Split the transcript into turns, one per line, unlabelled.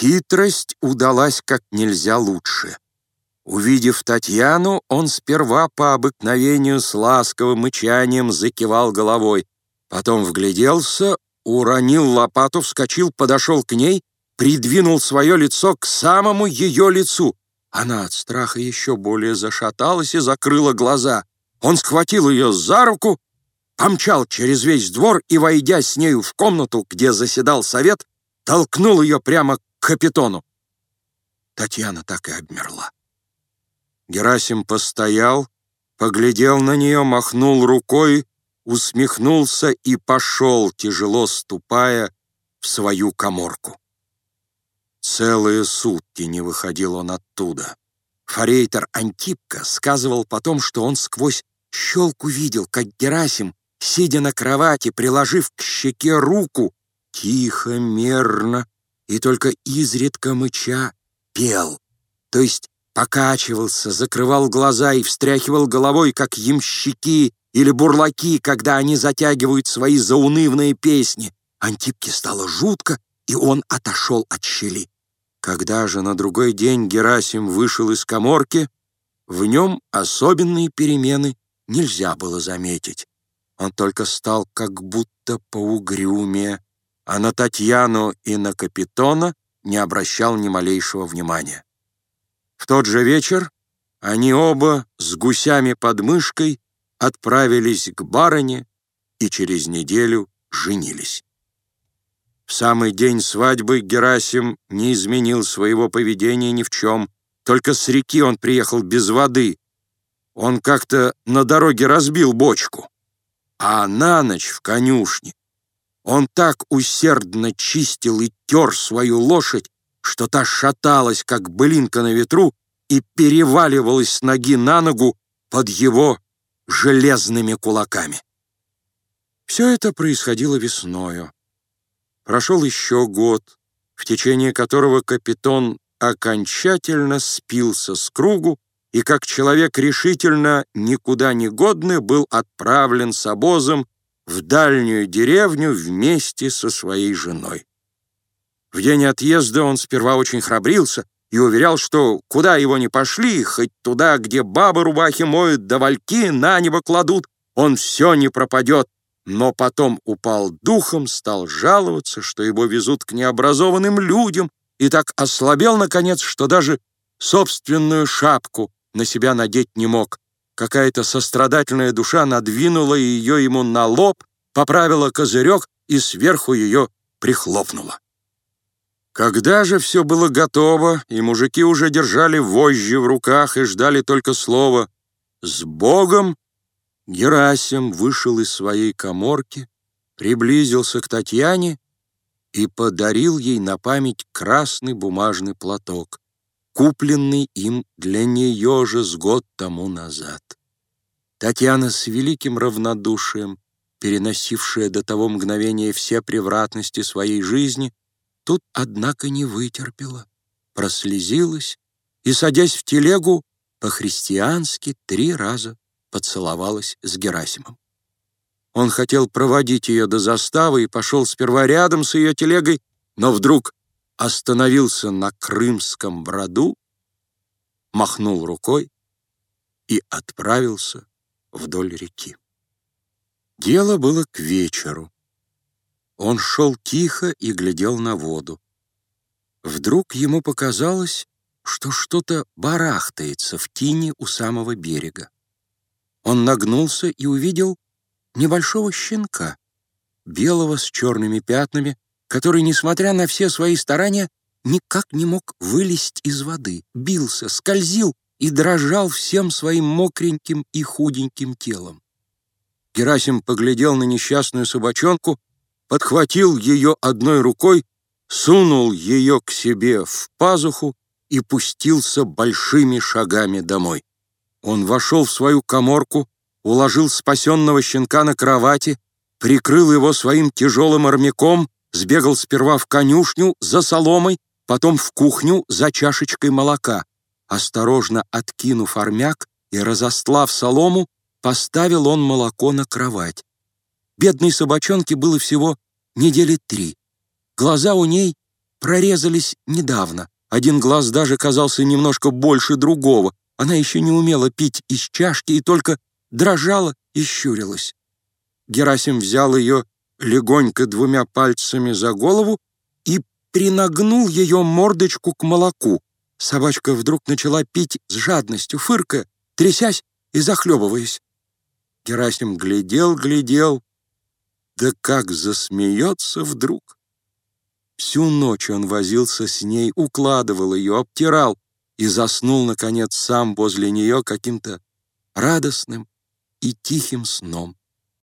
Хитрость удалась как нельзя лучше. Увидев Татьяну, он сперва по обыкновению с ласковым мычанием закивал головой, потом вгляделся, уронил лопату, вскочил, подошел к ней, придвинул свое лицо к самому ее лицу. Она от страха еще более зашаталась и закрыла глаза. Он схватил ее за руку, помчал через весь двор и, войдя с нею в комнату, где заседал совет, толкнул ее прямо к капитону. Татьяна так и обмерла. Герасим постоял, поглядел на нее, махнул рукой, усмехнулся и пошел, тяжело ступая, в свою коморку. Целые сутки не выходил он оттуда. Форейтер Антипка сказывал потом, что он сквозь щелку видел, как Герасим, сидя на кровати, приложив к щеке руку, тихо, мерно и только изредка мыча пел, то есть покачивался, закрывал глаза и встряхивал головой, как ямщики или бурлаки, когда они затягивают свои заунывные песни. Антипке стало жутко, и он отошел от щели. Когда же на другой день Герасим вышел из коморки, в нем особенные перемены нельзя было заметить. Он только стал как будто поугрюмее, а на Татьяну и на Капитона не обращал ни малейшего внимания. В тот же вечер они оба с гусями под мышкой отправились к барыне и через неделю женились. В самый день свадьбы Герасим не изменил своего поведения ни в чем, только с реки он приехал без воды. Он как-то на дороге разбил бочку. А на ночь в конюшне он так усердно чистил и тер свою лошадь, что та шаталась, как былинка на ветру, и переваливалась с ноги на ногу под его железными кулаками. Все это происходило весною. Прошел еще год, в течение которого капитан окончательно спился с кругу и, как человек решительно никуда не годный, был отправлен с обозом в дальнюю деревню вместе со своей женой. В день отъезда он сперва очень храбрился и уверял, что куда его ни пошли, хоть туда, где бабы рубахи моют, да вальки на небо кладут, он все не пропадет. Но потом упал духом, стал жаловаться, что его везут к необразованным людям, и так ослабел, наконец, что даже собственную шапку на себя надеть не мог. Какая-то сострадательная душа надвинула ее ему на лоб, поправила козырек и сверху ее прихлопнула. Когда же все было готово, и мужики уже держали вожжи в руках и ждали только слова «С Богом!», Герасим вышел из своей коморки, приблизился к Татьяне и подарил ей на память красный бумажный платок, купленный им для нее же с год тому назад. Татьяна с великим равнодушием, переносившая до того мгновения все превратности своей жизни, Тут, однако, не вытерпела, прослезилась и, садясь в телегу, по-христиански три раза поцеловалась с Герасимом. Он хотел проводить ее до заставы и пошел сперва рядом с ее телегой, но вдруг остановился на Крымском броду, махнул рукой и отправился вдоль реки. Дело было к вечеру. Он шел тихо и глядел на воду. Вдруг ему показалось, что что-то барахтается в тине у самого берега. Он нагнулся и увидел небольшого щенка, белого с черными пятнами, который, несмотря на все свои старания, никак не мог вылезть из воды, бился, скользил и дрожал всем своим мокреньким и худеньким телом. Герасим поглядел на несчастную собачонку подхватил ее одной рукой, сунул ее к себе в пазуху и пустился большими шагами домой. Он вошел в свою коморку, уложил спасенного щенка на кровати, прикрыл его своим тяжелым армяком, сбегал сперва в конюшню за соломой, потом в кухню за чашечкой молока. Осторожно откинув армяк и разостлав солому, поставил он молоко на кровать. Бедной собачонке было всего недели три. Глаза у ней прорезались недавно. Один глаз даже казался немножко больше другого. Она еще не умела пить из чашки и только дрожала и щурилась. Герасим взял ее легонько двумя пальцами за голову и принагнул ее мордочку к молоку. Собачка вдруг начала пить с жадностью, фыркая, трясясь и захлебываясь. Герасим глядел, глядел, да как засмеется вдруг. Всю ночь он возился с ней, укладывал ее, обтирал и заснул, наконец, сам возле нее каким-то радостным и тихим сном.